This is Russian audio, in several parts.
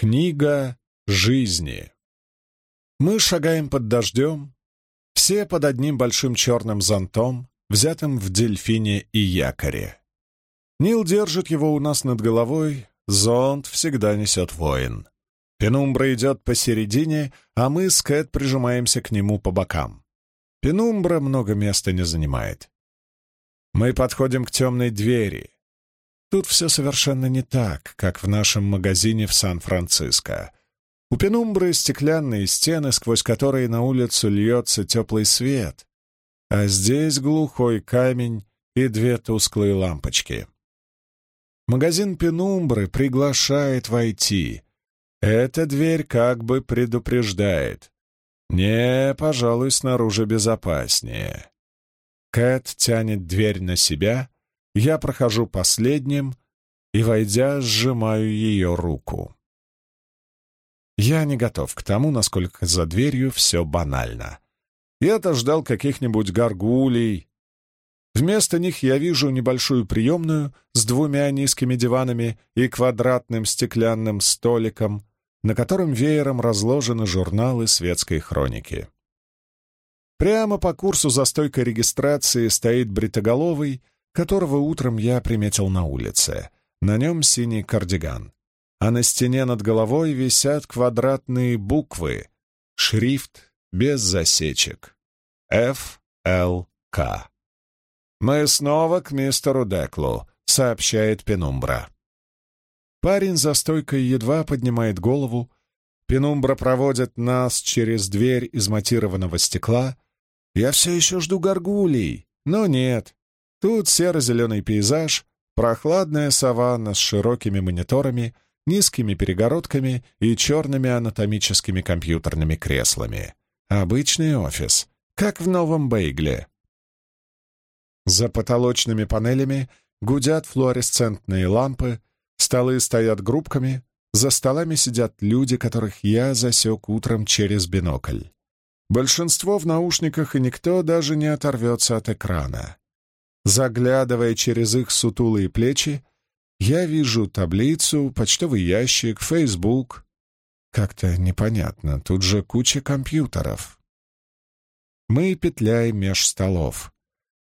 Книга жизни. Мы шагаем под дождем, все под одним большим черным зонтом, взятым в дельфине и якоре. Нил держит его у нас над головой, зонт всегда несет воин. Пенумбра идет посередине, а мы с Кэт прижимаемся к нему по бокам. Пенумбра много места не занимает. Мы подходим к темной двери. Тут все совершенно не так, как в нашем магазине в Сан-Франциско. У пенумбры стеклянные стены, сквозь которые на улицу льется теплый свет, а здесь глухой камень и две тусклые лампочки. Магазин пенумбры приглашает войти — эта дверь как бы предупреждает. Не, пожалуй, снаружи безопаснее. Кэт тянет дверь на себя, я прохожу последним и, войдя, сжимаю ее руку. Я не готов к тому, насколько за дверью все банально. Я-то ждал каких-нибудь горгулей. Вместо них я вижу небольшую приемную с двумя низкими диванами и квадратным стеклянным столиком, на котором веером разложены журналы светской хроники. Прямо по курсу за стойкой регистрации стоит бритоголовый, которого утром я приметил на улице. На нем синий кардиган. А на стене над головой висят квадратные буквы, шрифт без засечек. Ф. Л. К. «Мы снова к мистеру Деклу», — сообщает Пенумбра. Парень за стойкой едва поднимает голову. Пенумбра проводит нас через дверь из матированного стекла. Я все еще жду горгулей, но нет. Тут серо-зеленый пейзаж, прохладная саванна с широкими мониторами, низкими перегородками и черными анатомическими компьютерными креслами. Обычный офис, как в новом Бейгле. За потолочными панелями гудят флуоресцентные лампы, Столы стоят группками, за столами сидят люди, которых я засек утром через бинокль. Большинство в наушниках, и никто даже не оторвется от экрана. Заглядывая через их сутулые плечи, я вижу таблицу, почтовый ящик, Facebook. Как-то непонятно, тут же куча компьютеров. Мы петляем меж столов.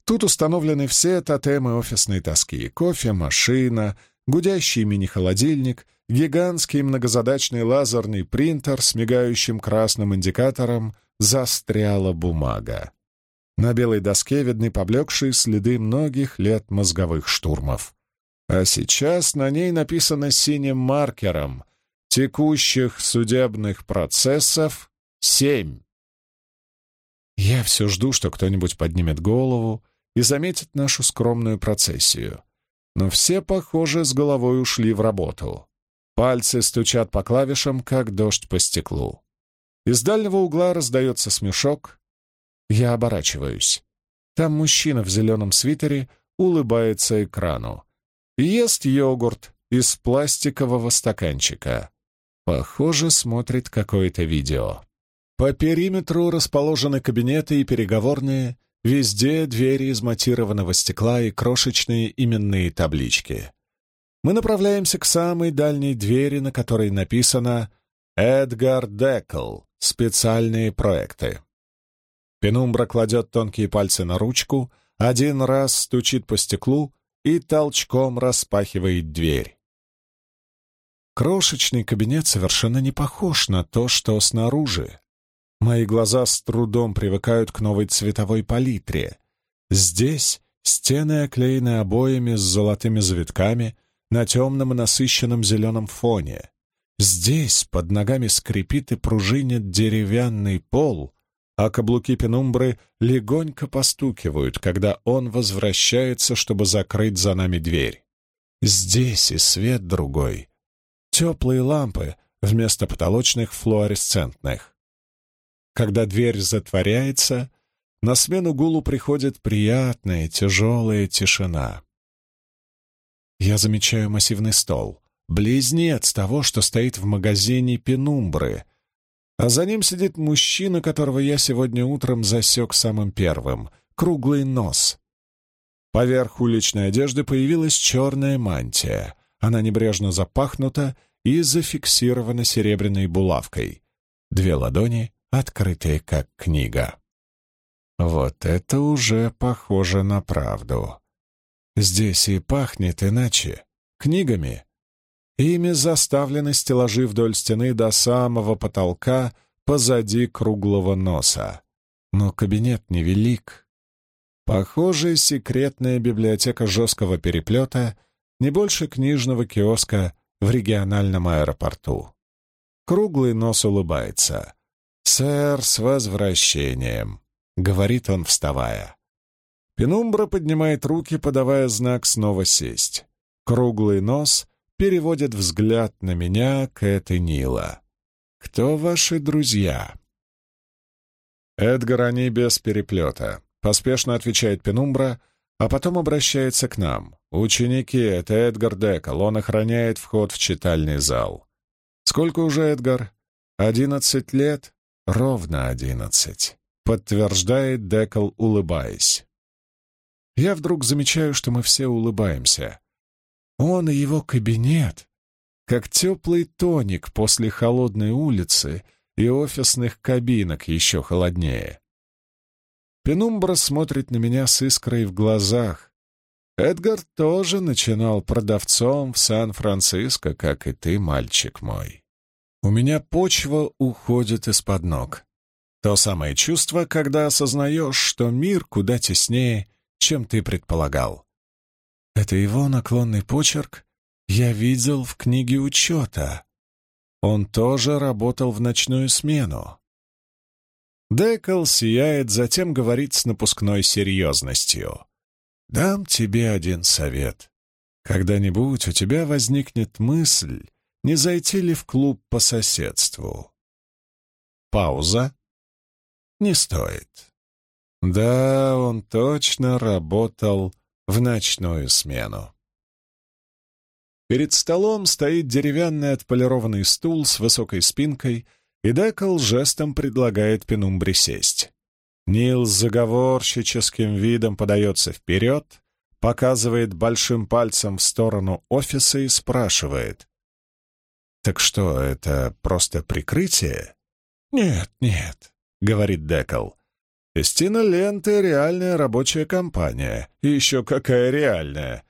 Тут установлены все тотемы офисной тоски. Кофе, машина, гудящий мини-холодильник, гигантский многозадачный лазерный принтер с мигающим красным индикатором застряла бумага. На белой доске видны поблекшие следы многих лет мозговых штурмов. А сейчас на ней написано синим маркером «Текущих судебных процессов семь». Я все жду, что кто-нибудь поднимет голову и заметит нашу скромную процессию но все, похоже, с головой ушли в работу. Пальцы стучат по клавишам, как дождь по стеклу. Из дальнего угла раздается смешок. Я оборачиваюсь. Там мужчина в зеленом свитере улыбается экрану. Ест йогурт из пластикового стаканчика. Похоже, смотрит какое-то видео. По периметру расположены кабинеты и переговорные, Везде двери из матированного стекла и крошечные именные таблички. Мы направляемся к самой дальней двери, на которой написано «Эдгар Декл. Специальные проекты». Пенумбра кладет тонкие пальцы на ручку, один раз стучит по стеклу и толчком распахивает дверь. Крошечный кабинет совершенно не похож на то, что снаружи. Мои глаза с трудом привыкают к новой цветовой палитре. Здесь стены оклеены обоями с золотыми завитками на темном и насыщенном зеленом фоне. Здесь под ногами скрипит и пружинит деревянный пол, а каблуки пенумбры легонько постукивают, когда он возвращается, чтобы закрыть за нами дверь. Здесь и свет другой. Теплые лампы вместо потолочных флуоресцентных. Когда дверь затворяется, на смену гулу приходит приятная, тяжелая тишина. Я замечаю массивный стол, близнец того, что стоит в магазине пенумбры, а за ним сидит мужчина, которого я сегодня утром засек самым первым — круглый нос. Поверх уличной одежды появилась черная мантия. Она небрежно запахнута, и зафиксировано серебряной булавкой. Две ладони, открытые как книга. Вот это уже похоже на правду. Здесь и пахнет иначе. Книгами. Ими заставлены стеллажи вдоль стены до самого потолка позади круглого носа. Но кабинет невелик. Похоже, секретная библиотека жесткого переплета не больше книжного киоска в региональном аэропорту. Круглый нос улыбается. «Сэр, с возвращением!» — говорит он, вставая. Пенумбра поднимает руки, подавая знак снова сесть. Круглый нос переводит взгляд на меня, Кэт и Нила. «Кто ваши друзья?» «Эдгар, они без переплета», — поспешно отвечает Пенумбра, а потом обращается к нам. «Ученики — это Эдгар Декал, он охраняет вход в читальный зал». «Сколько уже, Эдгар?» «Одиннадцать лет?» «Ровно одиннадцать», — подтверждает Декал, улыбаясь. Я вдруг замечаю, что мы все улыбаемся. Он и его кабинет, как теплый тоник после холодной улицы и офисных кабинок еще холоднее. Пенумбра смотрит на меня с искрой в глазах. Эдгар тоже начинал продавцом в Сан-Франциско, как и ты, мальчик мой. У меня почва уходит из-под ног. То самое чувство, когда осознаешь, что мир куда теснее, чем ты предполагал. Это его наклонный почерк я видел в книге учета. Он тоже работал в ночную смену. Декл сияет, затем говорит с напускной серьезностью. «Дам тебе один совет. Когда-нибудь у тебя возникнет мысль, не зайти ли в клуб по соседству?» Пауза. «Не стоит. Да, он точно работал в ночную смену. Перед столом стоит деревянный отполированный стул с высокой спинкой, и Декл жестом предлагает Пенумбре сесть. Нил с заговорщическим видом подается вперед, показывает большим пальцем в сторону офиса и спрашивает. «Так что, это просто прикрытие?» «Нет, нет», — говорит Декл. Эстина Ленты — реальная рабочая компания. И еще какая реальная.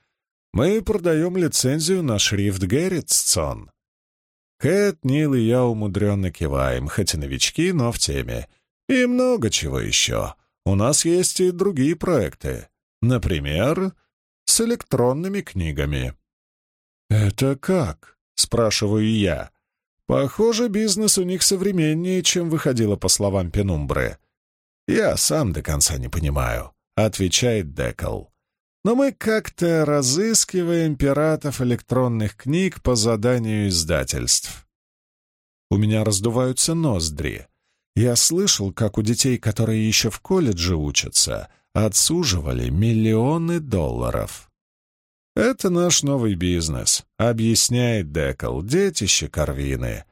Мы продаем лицензию на шрифт Герритсон. Кэт, Нил и я умудренно киваем, хоть и новички, но в теме. И много чего еще. У нас есть и другие проекты. Например, с электронными книгами. «Это как?» — спрашиваю я. Похоже, бизнес у них современнее, чем выходило по словам Пенумбры. «Я сам до конца не понимаю», — отвечает Декл. «Но мы как-то разыскиваем пиратов электронных книг по заданию издательств». У меня раздуваются ноздри. Я слышал, как у детей, которые еще в колледже учатся, отсуживали миллионы долларов. «Это наш новый бизнес», — объясняет Декл, детище Корвины.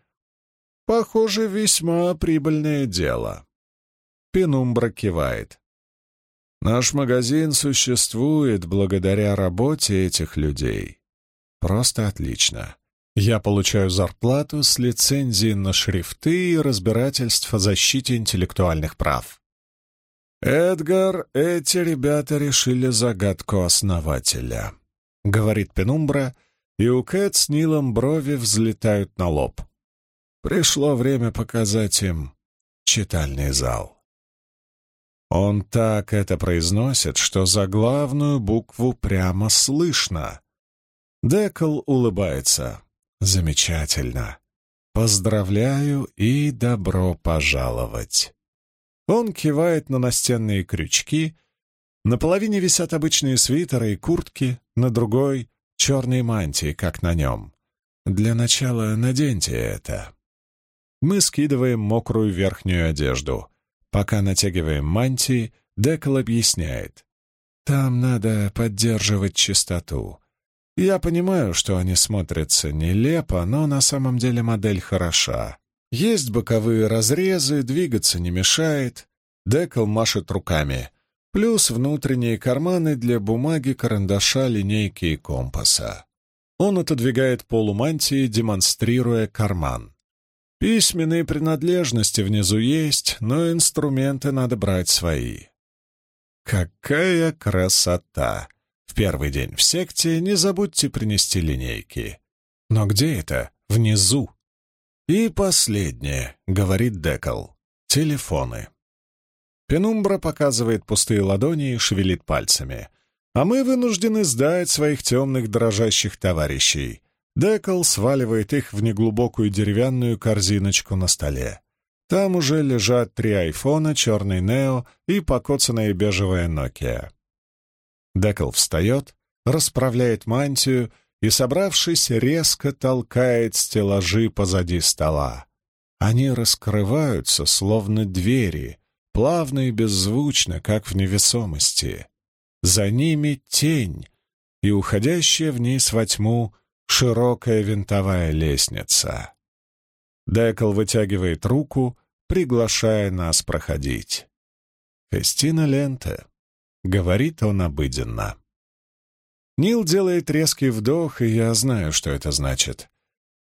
«Похоже, весьма прибыльное дело». Пенумбра кивает. Наш магазин существует благодаря работе этих людей. Просто отлично. Я получаю зарплату с лицензии на шрифты и разбирательств о защите интеллектуальных прав. «Эдгар, эти ребята решили загадку основателя», — говорит Пенумбра, и у Кэт с Нилом брови взлетают на лоб. Пришло время показать им читальный зал. Он так это произносит, что за главную букву прямо слышно. Декл улыбается. Замечательно. Поздравляю и добро пожаловать. Он кивает на настенные крючки. На половине висят обычные свитеры и куртки, на другой — черные мантии, как на нем. Для начала наденьте это. Мы скидываем мокрую верхнюю одежду. Пока натягиваем мантии, Декл объясняет. Там надо поддерживать чистоту. Я понимаю, что они смотрятся нелепо, но на самом деле модель хороша. Есть боковые разрезы, двигаться не мешает. Декл машет руками. Плюс внутренние карманы для бумаги, карандаша, линейки и компаса. Он отодвигает полумантии, демонстрируя карман. Письменные принадлежности внизу есть, но инструменты надо брать свои. Какая красота! В первый день в секте не забудьте принести линейки. Но где это? Внизу. И последнее, говорит Декл. Телефоны. Пенумбра показывает пустые ладони и шевелит пальцами. А мы вынуждены сдать своих темных дрожащих товарищей. Декл сваливает их в неглубокую деревянную корзиночку на столе. Там уже лежат три айфона, черный Нео и покоцанная бежевая Nokia. Декл встает, расправляет мантию и, собравшись, резко толкает стеллажи позади стола. Они раскрываются, словно двери, плавно и беззвучно, как в невесомости. За ними тень и уходящая вниз во тьму широкая винтовая лестница. Декл вытягивает руку, приглашая нас проходить. «Фестина лента», — говорит он обыденно. Нил делает резкий вдох, и я знаю, что это значит.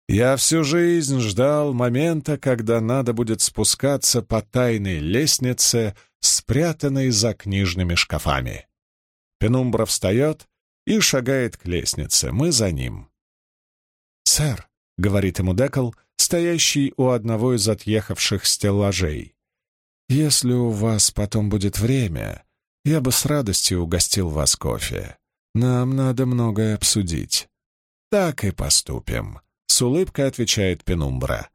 Я всю жизнь ждал момента, когда надо будет спускаться по тайной лестнице, спрятанной за книжными шкафами. Пенумбра встает и шагает к лестнице. Мы за ним. «Сэр», — говорит ему Декл, стоящий у одного из отъехавших стеллажей, «если у вас потом будет время, я бы с радостью угостил вас кофе. Нам надо многое обсудить». «Так и поступим», — с улыбкой отвечает Пенумбра.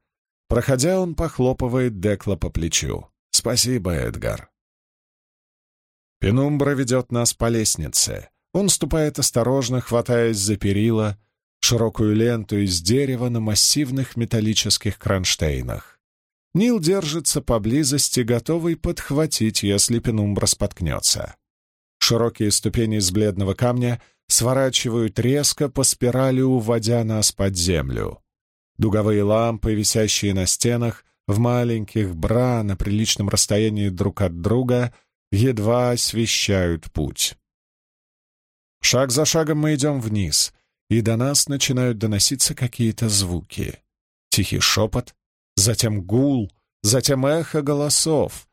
Проходя, он похлопывает Декла по плечу. «Спасибо, Эдгар». Пенумбра ведет нас по лестнице. Он ступает осторожно, хватаясь за перила, широкую ленту из дерева на массивных металлических кронштейнах. Нил держится поблизости, готовый подхватить, если пенумбра споткнется. Широкие ступени из бледного камня сворачивают резко по спирали, уводя нас под землю. Дуговые лампы, висящие на стенах, в маленьких бра на приличном расстоянии друг от друга, едва освещают путь. Шаг за шагом мы идем вниз — и до нас начинают доноситься какие-то звуки. Тихий шепот, затем гул, затем эхо голосов.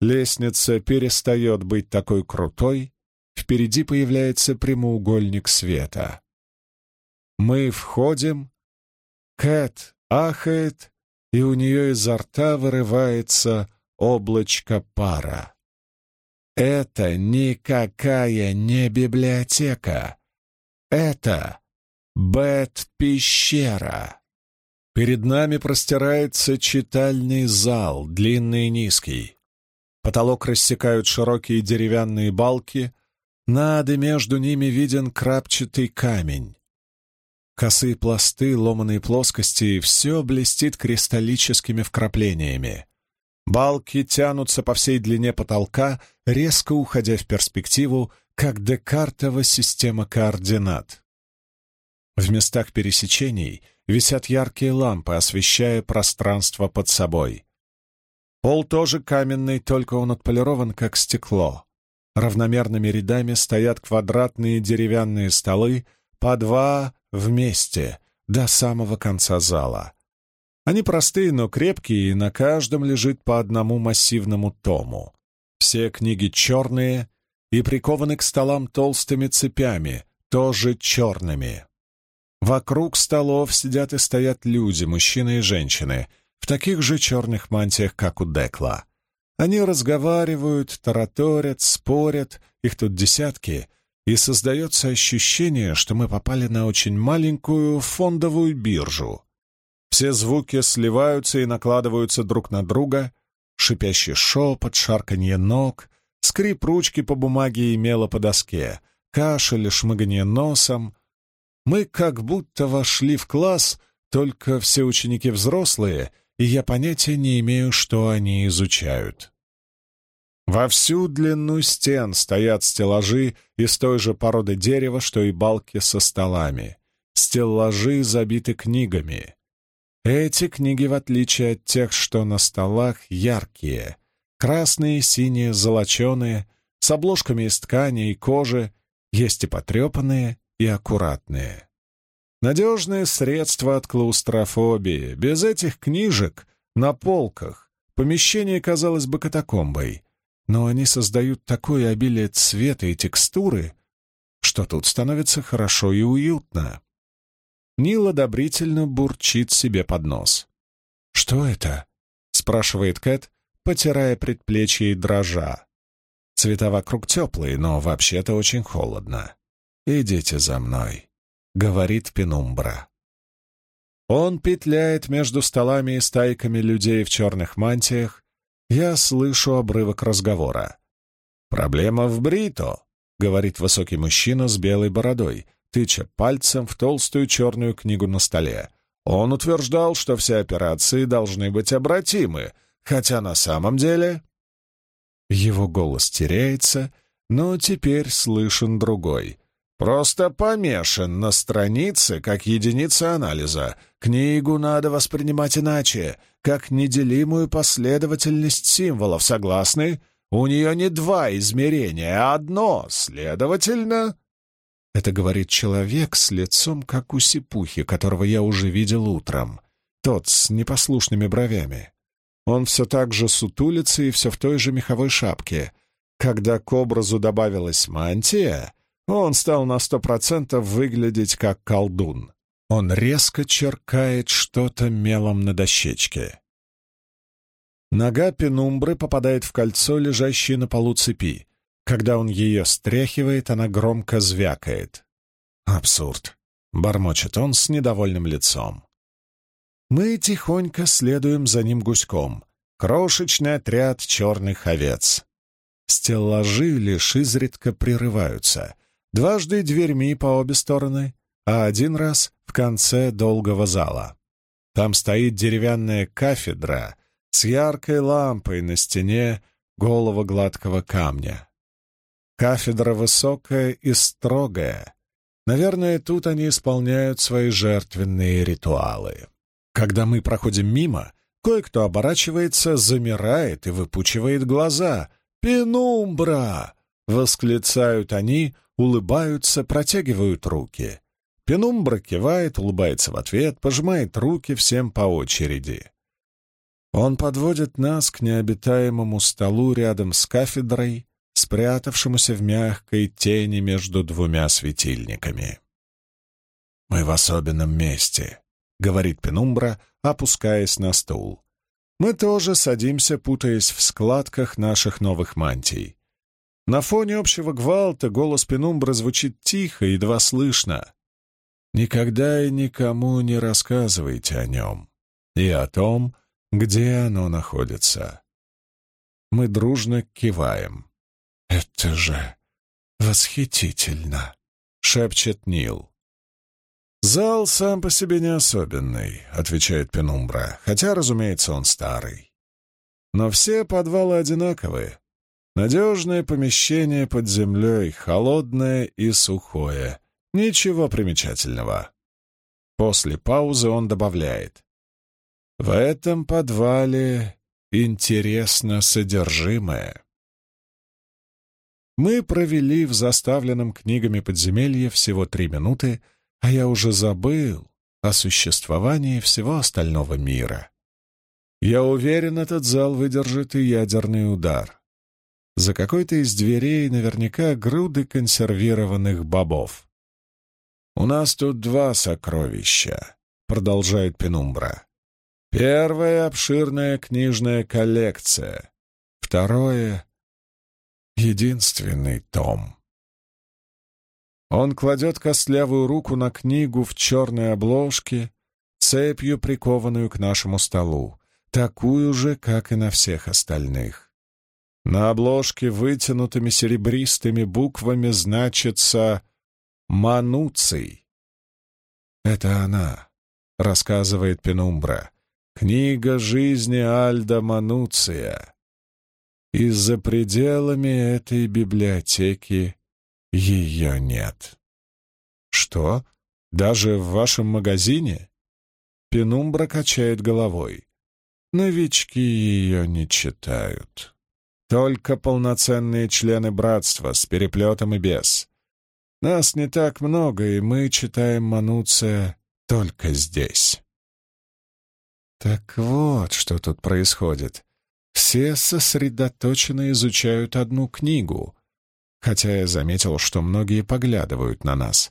Лестница перестает быть такой крутой, впереди появляется прямоугольник света. Мы входим, Кэт ахает, и у нее изо рта вырывается облачко пара. Это никакая не библиотека. Это Бет-пещера. Перед нами простирается читальный зал, длинный и низкий. Потолок рассекают широкие деревянные балки, над и между ними виден крапчатый камень. Косые пласты, ломаные плоскости, все блестит кристаллическими вкраплениями. Балки тянутся по всей длине потолка, резко уходя в перспективу, как Декартова система координат. В местах пересечений висят яркие лампы, освещая пространство под собой. Пол тоже каменный, только он отполирован, как стекло. Равномерными рядами стоят квадратные деревянные столы, по два вместе, до самого конца зала. Они простые, но крепкие, и на каждом лежит по одному массивному тому. Все книги черные и прикованы к столам толстыми цепями, тоже черными. Вокруг столов сидят и стоят люди, мужчины и женщины, в таких же черных мантиях, как у Декла. Они разговаривают, тараторят, спорят, их тут десятки, и создается ощущение, что мы попали на очень маленькую фондовую биржу. Все звуки сливаются и накладываются друг на друга, шипящий шепот, шарканье ног, скрип ручки по бумаге и мела по доске, кашель и шмыганье носом — мы как будто вошли в класс, только все ученики взрослые, и я понятия не имею, что они изучают. Во всю длину стен стоят стеллажи из той же породы дерева, что и балки со столами. Стеллажи забиты книгами. Эти книги, в отличие от тех, что на столах, яркие. Красные, синие, золоченые, с обложками из ткани и кожи, есть и потрепанные, и аккуратные. Надежное средство от клаустрофобии. Без этих книжек на полках помещение казалось бы катакомбой, но они создают такое обилие цвета и текстуры, что тут становится хорошо и уютно. Нил одобрительно бурчит себе под нос. «Что это?» — спрашивает Кэт, потирая предплечье и дрожа. Цвета вокруг теплые, но вообще-то очень холодно. «Идите за мной», — говорит Пенумбра. Он петляет между столами и стайками людей в черных мантиях. Я слышу обрывок разговора. «Проблема в Брито», — говорит высокий мужчина с белой бородой, тыча пальцем в толстую черную книгу на столе. Он утверждал, что все операции должны быть обратимы, хотя на самом деле... Его голос теряется, но теперь слышен другой. Просто помешан на странице как единица анализа. Книгу надо воспринимать иначе, как неделимую последовательность символов, согласны? У нее не два измерения, а одно, следовательно... Это говорит человек с лицом, как у сипухи, которого я уже видел утром. Тот с непослушными бровями. Он все так же сутулится и все в той же меховой шапке. Когда к образу добавилась мантия, он стал на сто процентов выглядеть как колдун. Он резко черкает что-то мелом на дощечке. Нога пенумбры попадает в кольцо, лежащее на полу цепи. Когда он ее стряхивает, она громко звякает. «Абсурд!» — бормочет он с недовольным лицом. Мы тихонько следуем за ним гуськом. Крошечный отряд черных овец. Стеллажи лишь изредка прерываются. Дважды дверьми по обе стороны, а один раз в конце долгого зала. Там стоит деревянная кафедра с яркой лампой на стене голого гладкого камня. Кафедра высокая и строгая. Наверное, тут они исполняют свои жертвенные ритуалы. Когда мы проходим мимо, кое-кто оборачивается, замирает и выпучивает глаза. «Пенумбра!» — восклицают они, улыбаются, протягивают руки. Пенумбра кивает, улыбается в ответ, пожимает руки всем по очереди. Он подводит нас к необитаемому столу рядом с кафедрой, спрятавшемуся в мягкой тени между двумя светильниками. «Мы в особенном месте», — говорит Пенумбра, опускаясь на стул. Мы тоже садимся, путаясь в складках наших новых мантий. На фоне общего гвалта голос Пенумбра звучит тихо, едва слышно. «Никогда и никому не рассказывайте о нем и о том, где оно находится». Мы дружно киваем. «Это же восхитительно!» — шепчет Нил. «Зал сам по себе не особенный», — отвечает Пенумбра, хотя, разумеется, он старый. «Но все подвалы одинаковые. Надежное помещение под землей, холодное и сухое. Ничего примечательного». После паузы он добавляет. «В этом подвале интересно содержимое». Мы провели в заставленном книгами подземелье всего три минуты, а я уже забыл о существовании всего остального мира. Я уверен, этот зал выдержит и ядерный удар. За какой-то из дверей наверняка груды консервированных бобов. «У нас тут два сокровища», — продолжает Пенумбра. «Первая — обширная книжная коллекция. Второе единственный том. Он кладет костлявую руку на книгу в черной обложке, цепью прикованную к нашему столу, такую же, как и на всех остальных. На обложке вытянутыми серебристыми буквами значится «Мануций». «Это она», — рассказывает Пенумбра, — «книга жизни Альда Мануция». И за пределами этой библиотеки ее нет. Что? Даже в вашем магазине? Пенумбра качает головой. Новички ее не читают. Только полноценные члены братства с переплетом и без. Нас не так много, и мы читаем Мануция только здесь. Так вот, что тут происходит. Все сосредоточенно изучают одну книгу, хотя я заметил, что многие поглядывают на нас.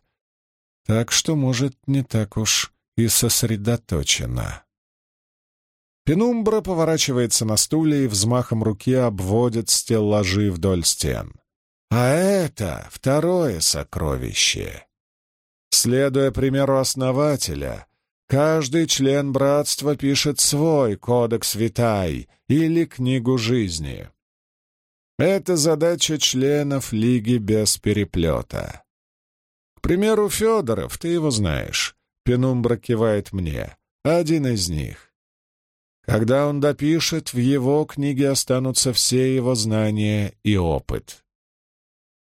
Так что, может, не так уж и сосредоточено. Пенумбра поворачивается на стуле и взмахом руки обводит стеллажи вдоль стен. А это второе сокровище. Следуя примеру основателя, каждый член братства пишет свой кодекс Витай или книгу жизни. Это задача членов Лиги без переплета. К примеру, Федоров, ты его знаешь. Пенумбра кивает мне. Один из них. Когда он допишет, в его книге останутся все его знания и опыт.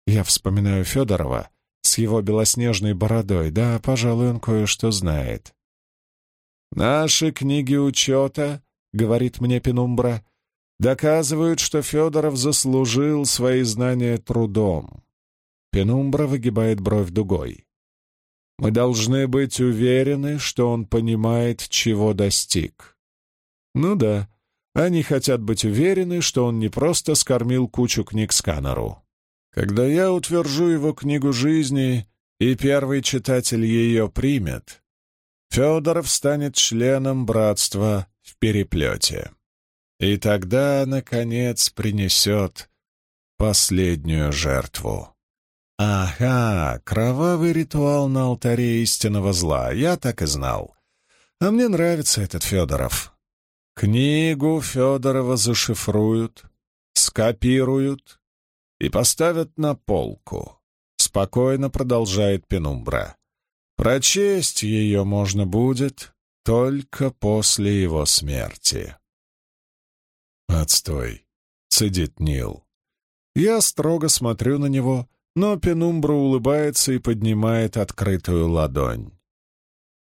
Я вспоминаю Федорова с его белоснежной бородой. Да, пожалуй, он кое-что знает. «Наши книги учета, — говорит мне Пенумбра, — доказывают, что Федоров заслужил свои знания трудом». Пенумбра выгибает бровь дугой. «Мы должны быть уверены, что он понимает, чего достиг». Ну да, они хотят быть уверены, что он не просто скормил кучу книг сканеру. Когда я утвержу его книгу жизни, и первый читатель ее примет, Федоров станет членом братства в переплете. И тогда, наконец, принесет последнюю жертву. Ага, кровавый ритуал на алтаре истинного зла, я так и знал. А мне нравится этот Федоров. Книгу Федорова зашифруют, скопируют и поставят на полку. Спокойно продолжает Пенумбра. Прочесть ее можно будет только после его смерти. «Отстой!» — цедит Нил. Я строго смотрю на него, но Пенумбра улыбается и поднимает открытую ладонь.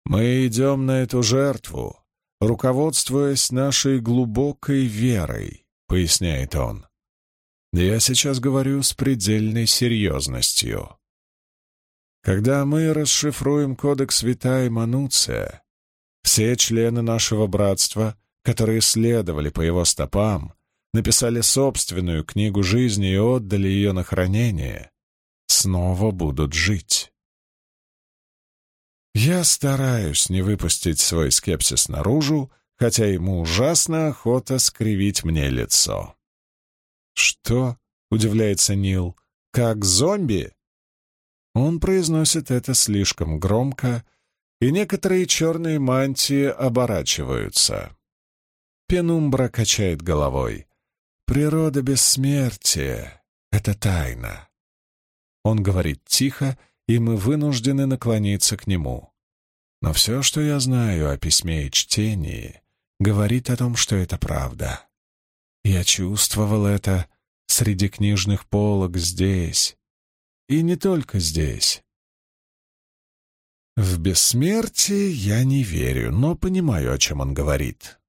«Мы идем на эту жертву, руководствуясь нашей глубокой верой», — поясняет он. «Я сейчас говорю с предельной серьезностью. Когда мы расшифруем кодекс Вита и Мануция, все члены нашего братства, которые следовали по его стопам, написали собственную книгу жизни и отдали ее на хранение, снова будут жить. Я стараюсь не выпустить свой скепсис наружу, хотя ему ужасно охота скривить мне лицо. «Что?» — удивляется Нил. «Как зомби?» Он произносит это слишком громко, и некоторые черные мантии оборачиваются. Пенумбра качает головой. «Природа бессмертия — это тайна». Он говорит тихо, и мы вынуждены наклониться к нему. Но все, что я знаю о письме и чтении, говорит о том, что это правда. Я чувствовал это среди книжных полок здесь, и не только здесь. В бессмертие я не верю, но понимаю, о чем он говорит.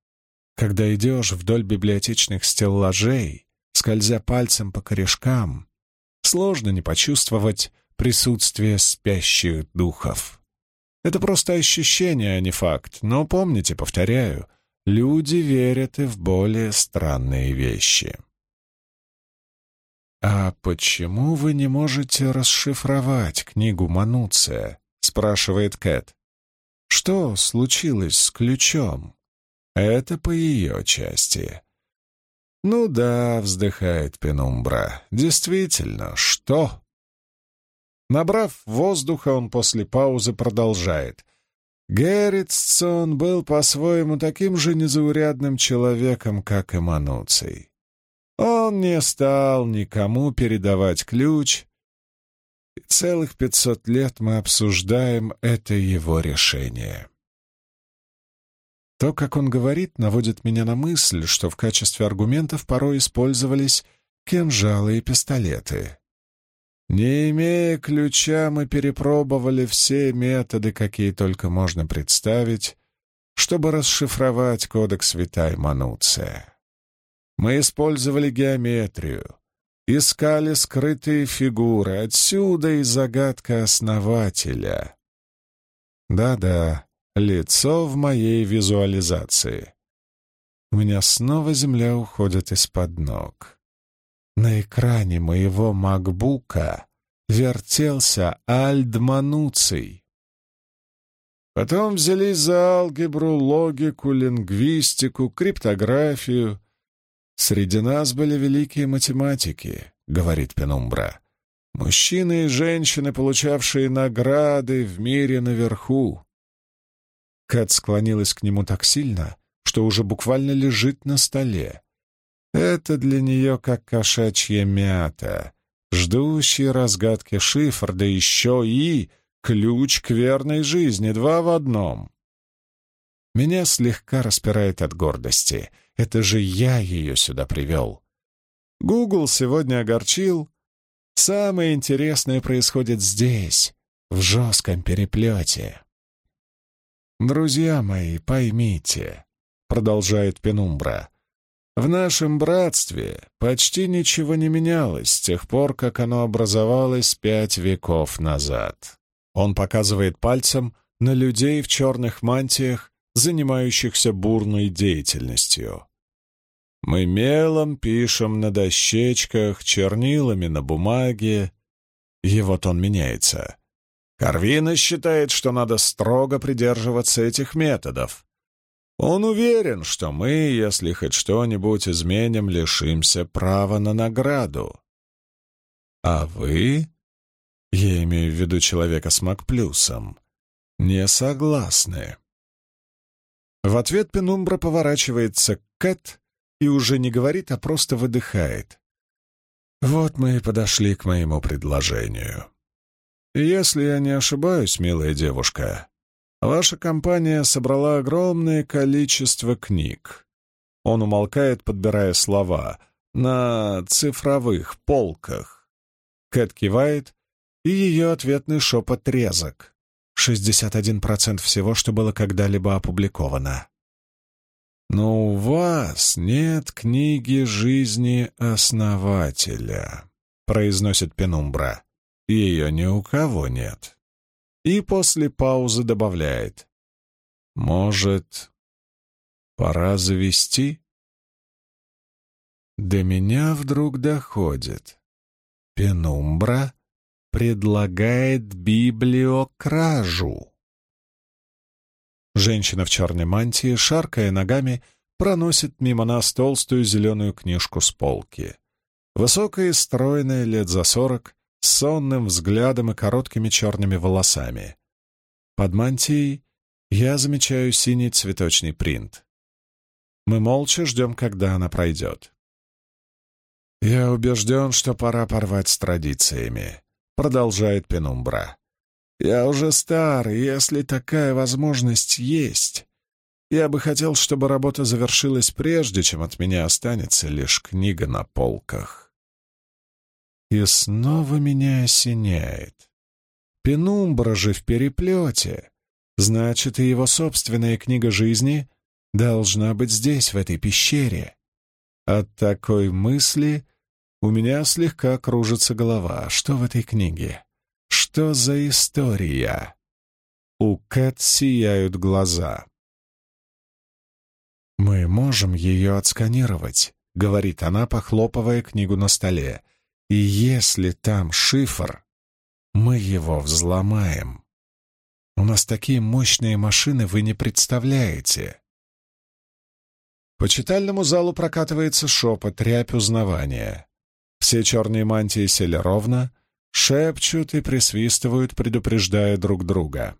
Когда идешь вдоль библиотечных стеллажей, скользя пальцем по корешкам, сложно не почувствовать присутствие спящих духов. Это просто ощущение, а не факт. Но помните, повторяю, люди верят и в более странные вещи. «А почему вы не можете расшифровать книгу Мануция?» — спрашивает Кэт. «Что случилось с ключом?» «Это по ее части». «Ну да», — вздыхает Пенумбра, — «действительно, что?» Набрав воздуха, он после паузы продолжает. Герритсон был по-своему таким же незаурядным человеком, как и Мануций. Он не стал никому передавать ключ, и целых пятьсот лет мы обсуждаем это его решение. То, как он говорит, наводит меня на мысль, что в качестве аргументов порой использовались кинжалы и пистолеты. Не имея ключа, мы перепробовали все методы, какие только можно представить, чтобы расшифровать кодекс Витай Мануция. Мы использовали геометрию, искали скрытые фигуры, отсюда и загадка основателя. Да-да, лицо в моей визуализации. У меня снова земля уходит из-под ног. На экране моего макбука вертелся Альдмануций. Потом взялись за алгебру, логику, лингвистику, криптографию. Среди нас были великие математики, говорит Пенумбра. Мужчины и женщины, получавшие награды в мире наверху. Кэт склонилась к нему так сильно, что уже буквально лежит на столе. Это для нее как кошачья мята, ждущий разгадки шифр, да еще и ключ к верной жизни, два в одном. Меня слегка распирает от гордости. Это же я ее сюда привел. Гугл сегодня огорчил. Самое интересное происходит здесь, в жестком переплете. «Друзья мои, поймите», — продолжает Пенумбра, в нашем братстве почти ничего не менялось с тех пор, как оно образовалось пять веков назад. Он показывает пальцем на людей в черных мантиях, занимающихся бурной деятельностью. Мы мелом пишем на дощечках, чернилами на бумаге. И вот он меняется. Карвина считает, что надо строго придерживаться этих методов, он уверен, что мы, если хоть что-нибудь изменим, лишимся права на награду. А вы, я имею в виду человека с Макплюсом, не согласны. В ответ Пенумбра поворачивается к Кэт и уже не говорит, а просто выдыхает. Вот мы и подошли к моему предложению. Если я не ошибаюсь, милая девушка, Ваша компания собрала огромное количество книг. Он умолкает, подбирая слова. На цифровых полках. Кэт кивает, и ее ответный шепот резок. 61% всего, что было когда-либо опубликовано. Но у вас нет книги жизни основателя, произносит Пенумбра. Ее ни у кого нет и после паузы добавляет. «Может, пора завести?» До меня вдруг доходит. Пенумбра предлагает библиокражу. Женщина в черной мантии, шаркая ногами, проносит мимо нас толстую зеленую книжку с полки. Высокая и стройная, лет за сорок, с сонным взглядом и короткими черными волосами. Под мантией я замечаю синий цветочный принт. Мы молча ждем, когда она пройдет. «Я убежден, что пора порвать с традициями», — продолжает Пенумбра. «Я уже стар, и если такая возможность есть, я бы хотел, чтобы работа завершилась прежде, чем от меня останется лишь книга на полках». И снова меня осеняет. Пенумбра же в переплете. Значит, и его собственная книга жизни должна быть здесь, в этой пещере. От такой мысли у меня слегка кружится голова. Что в этой книге? Что за история? У Кэт сияют глаза. «Мы можем ее отсканировать», — говорит она, похлопывая книгу на столе. И если там шифр, мы его взломаем. У нас такие мощные машины вы не представляете. По читальному залу прокатывается шепот, рябь узнавания. Все черные мантии сели ровно, шепчут и присвистывают, предупреждая друг друга.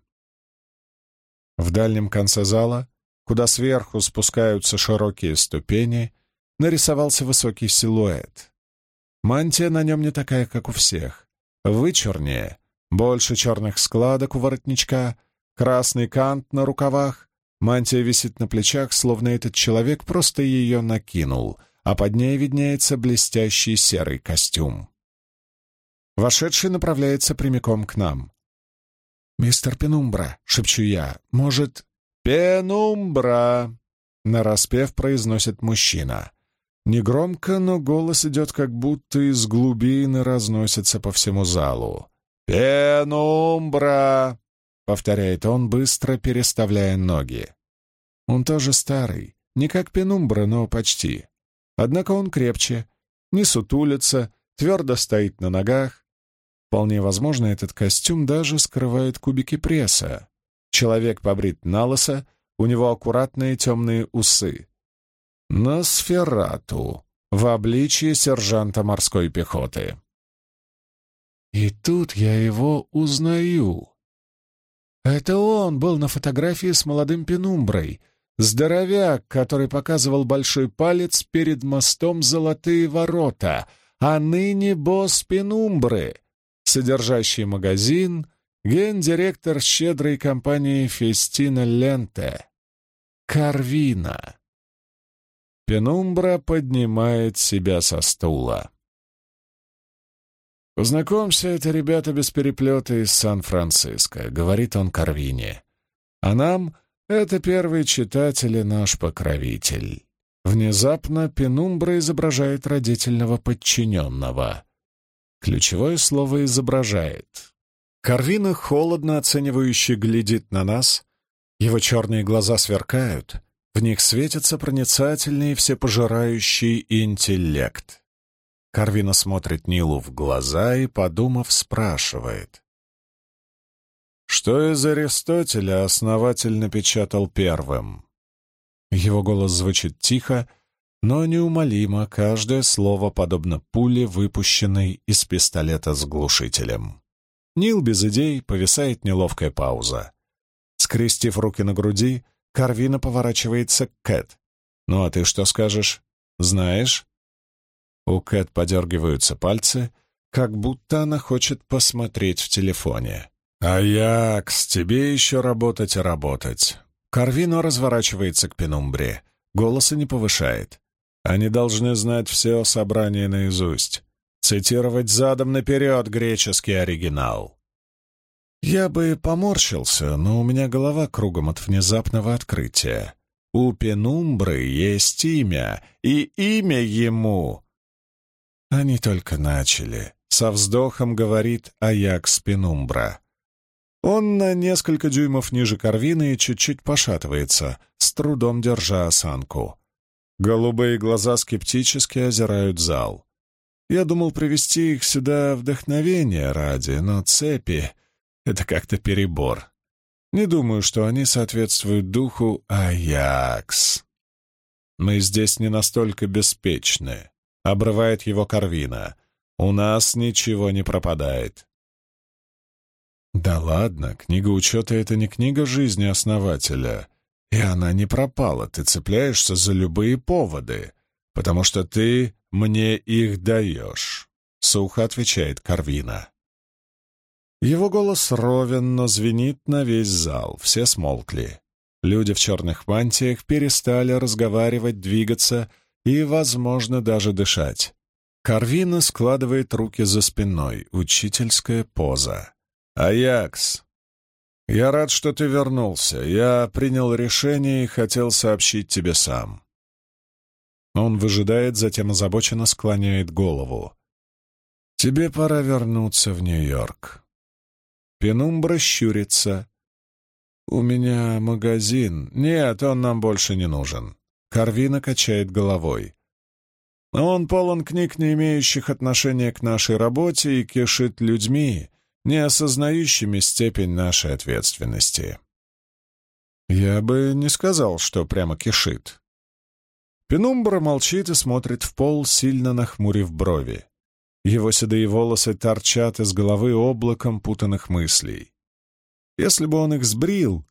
В дальнем конце зала, куда сверху спускаются широкие ступени, нарисовался высокий силуэт. Мантия на нем не такая, как у всех. Вычурнее, больше черных складок у воротничка, красный кант на рукавах. Мантия висит на плечах, словно этот человек просто ее накинул, а под ней виднеется блестящий серый костюм. Вошедший направляется прямиком к нам. «Мистер Пенумбра», — шепчу я, — «может...» «Пенумбра!» — нараспев произносит мужчина. Негромко, но голос идет как будто из глубины разносится по всему залу. «Пенумбра!» повторяет он, быстро переставляя ноги. Он тоже старый, не как пенумбра, но почти. Однако он крепче, не сутулится, твердо стоит на ногах. Вполне возможно, этот костюм даже скрывает кубики пресса. Человек побрит на лысо, у него аккуратные темные усы. Носферату в обличии сержанта морской пехоты. И тут я его узнаю. Это он был на фотографии с молодым Пенумброй, здоровяк, который показывал большой палец перед мостом «Золотые ворота», а ныне босс Пенумбры, содержащий магазин, гендиректор щедрой компании «Фестина Ленте». Карвина. Пенумбра поднимает себя со стула. «Познакомься, это ребята без переплета из Сан-Франциско», — говорит он Карвине. «А нам это первый читатель и наш покровитель». Внезапно Пенумбра изображает родительного подчиненного. Ключевое слово «изображает». Карвина холодно оценивающе глядит на нас. Его черные глаза сверкают. В них светится проницательный всепожирающий интеллект. Карвина смотрит Нилу в глаза и, подумав, спрашивает. «Что из Аристотеля основатель напечатал первым?» Его голос звучит тихо, но неумолимо, каждое слово подобно пуле, выпущенной из пистолета с глушителем. Нил без идей, повисает неловкая пауза. Скрестив руки на груди, Карвина поворачивается к Кэт. «Ну а ты что скажешь? Знаешь?» У Кэт подергиваются пальцы, как будто она хочет посмотреть в телефоне. «Аякс, тебе еще работать и работать!» Карвино разворачивается к пенумбре. Голоса не повышает. Они должны знать все собрание наизусть. Цитировать задом наперед греческий оригинал. Я бы поморщился, но у меня голова кругом от внезапного открытия. У пенумбры есть имя, и имя ему они только начали. Со вздохом говорит Аякс Пенумбра. Он на несколько дюймов ниже Корвины и чуть-чуть пошатывается, с трудом держа осанку. Голубые глаза скептически озирают зал. Я думал привести их сюда вдохновение ради, но цепи — это как-то перебор. Не думаю, что они соответствуют духу Аякс. Мы здесь не настолько беспечны. Обрывает его Карвина. «У нас ничего не пропадает». «Да ладно, книга учета — это не книга жизни основателя. И она не пропала, ты цепляешься за любые поводы, потому что ты мне их даешь», — сухо отвечает Карвина. Его голос ровен, но звенит на весь зал, все смолкли. Люди в черных мантиях перестали разговаривать, двигаться — и, возможно, даже дышать. Карвина складывает руки за спиной, учительская поза. «Аякс, я рад, что ты вернулся. Я принял решение и хотел сообщить тебе сам». Он выжидает, затем озабоченно склоняет голову. «Тебе пора вернуться в Нью-Йорк». Пенумбра щурится. «У меня магазин. Нет, он нам больше не нужен. Карвина качает головой. Он полон книг, не имеющих отношения к нашей работе, и кишит людьми, не осознающими степень нашей ответственности. Я бы не сказал, что прямо кишит. Пенумбра молчит и смотрит в пол, сильно нахмурив брови. Его седые волосы торчат из головы облаком путанных мыслей. Если бы он их сбрил,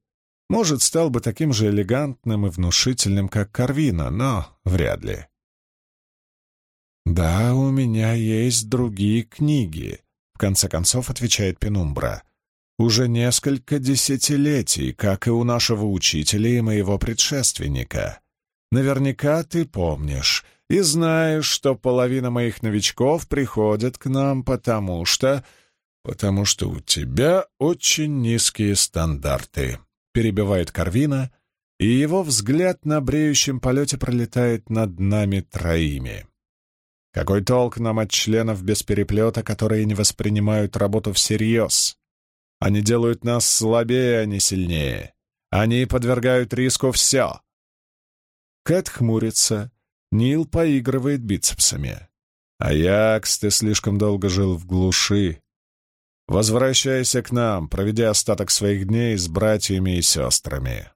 может, стал бы таким же элегантным и внушительным, как Карвина, но вряд ли. «Да, у меня есть другие книги», — в конце концов отвечает Пенумбра. «Уже несколько десятилетий, как и у нашего учителя и моего предшественника. Наверняка ты помнишь и знаешь, что половина моих новичков приходят к нам потому что... потому что у тебя очень низкие стандарты» перебивает Карвина, и его взгляд на бреющем полете пролетает над нами троими. Какой толк нам от членов без переплета, которые не воспринимают работу всерьез? Они делают нас слабее, а не сильнее. Они подвергают риску все. Кэт хмурится. Нил поигрывает бицепсами. «Аякс, ты слишком долго жил в глуши. Возвращайся к нам, проведя остаток своих дней с братьями и сестрами».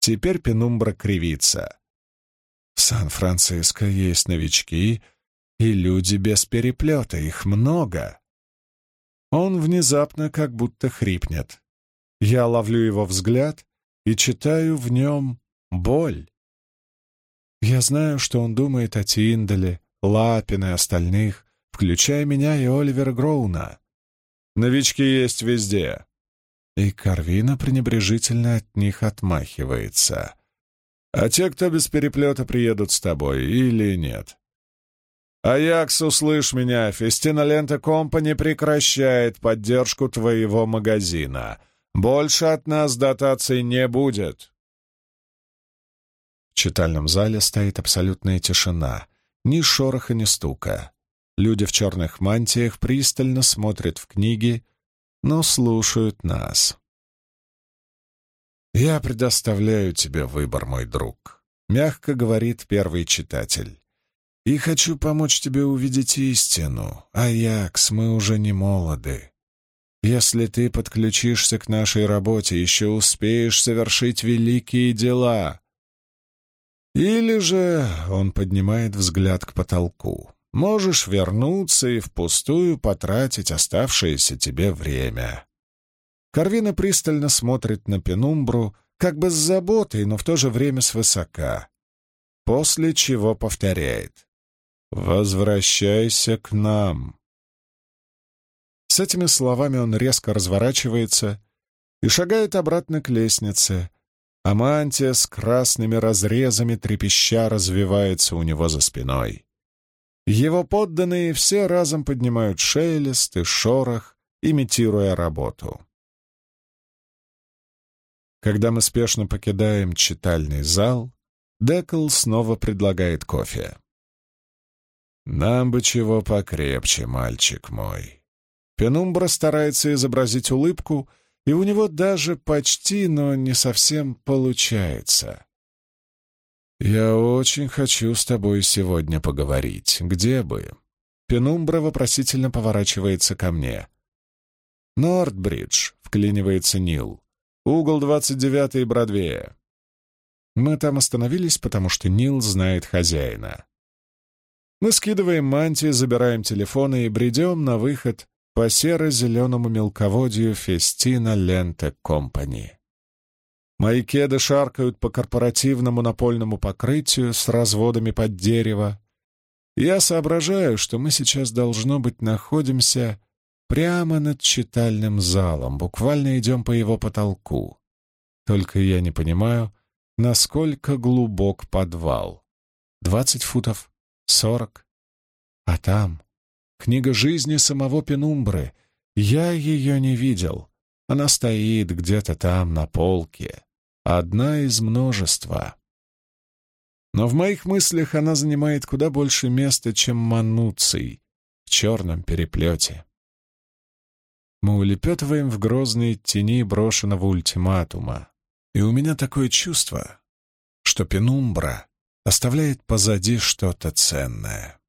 Теперь Пенумбра кривится. В Сан-Франциско есть новички и люди без переплета, их много. Он внезапно как будто хрипнет. Я ловлю его взгляд и читаю в нем боль. Я знаю, что он думает о Тиндале, Лапин и остальных, включая меня и Оливера Гроуна. Новички есть везде. И Карвина пренебрежительно от них отмахивается. А те, кто без переплета, приедут с тобой или нет? «Аякс, услышь меня, Фестина Лента Компани прекращает поддержку твоего магазина. Больше от нас дотаций не будет». В читальном зале стоит абсолютная тишина, ни шороха, ни стука. Люди в черных мантиях пристально смотрят в книги, но слушают нас. «Я предоставляю тебе выбор, мой друг», — мягко говорит первый читатель. «И хочу помочь тебе увидеть истину. Аякс, мы уже не молоды. Если ты подключишься к нашей работе, еще успеешь совершить великие дела». Или же он поднимает взгляд к потолку. Можешь вернуться и впустую потратить оставшееся тебе время. Карвина пристально смотрит на пенумбру, как бы с заботой, но в то же время свысока. После чего повторяет. «Возвращайся к нам». С этими словами он резко разворачивается и шагает обратно к лестнице, а мантия с красными разрезами трепеща развивается у него за спиной. Его подданные все разом поднимают шелест и шорох, имитируя работу. Когда мы спешно покидаем читальный зал, Декл снова предлагает кофе. «Нам бы чего покрепче, мальчик мой». Пенумбра старается изобразить улыбку, и у него даже почти, но не совсем получается. «Я очень хочу с тобой сегодня поговорить. Где бы?» Пенумбра вопросительно поворачивается ко мне. «Нордбридж», — вклинивается Нил. «Угол 29-й Бродвея». Мы там остановились, потому что Нил знает хозяина. Мы скидываем мантии, забираем телефоны и бредем на выход по серо-зеленому мелководью Фестина Ленте Компани. Мои кеды шаркают по корпоративному напольному покрытию с разводами под дерево. Я соображаю, что мы сейчас, должно быть, находимся прямо над читальным залом, буквально идем по его потолку. Только я не понимаю, насколько глубок подвал. Двадцать футов? Сорок? А там книга жизни самого Пенумбры. Я ее не видел. Она стоит где-то там на полке одна из множества. Но в моих мыслях она занимает куда больше места, чем Мануций в черном переплете. Мы улепетываем в грозной тени брошенного ультиматума, и у меня такое чувство, что пенумбра оставляет позади что-то ценное.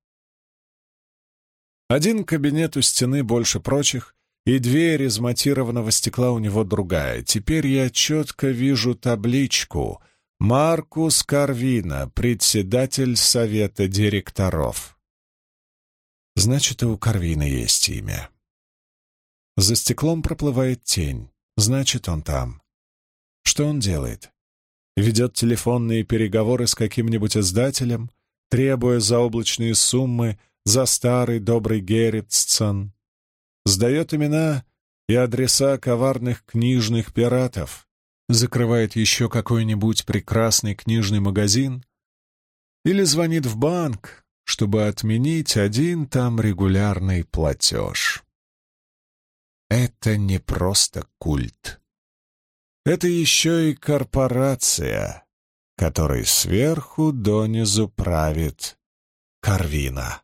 Один кабинет у стены больше прочих, и дверь из матированного стекла у него другая. Теперь я четко вижу табличку «Маркус Карвина, председатель совета директоров». Значит, и у Карвина есть имя. За стеклом проплывает тень. Значит, он там. Что он делает? Ведет телефонные переговоры с каким-нибудь издателем, требуя заоблачные суммы за старый добрый Герритсон, сдает имена и адреса коварных книжных пиратов, закрывает еще какой-нибудь прекрасный книжный магазин или звонит в банк, чтобы отменить один там регулярный платеж. Это не просто культ. Это еще и корпорация, которой сверху донизу правит Карвина.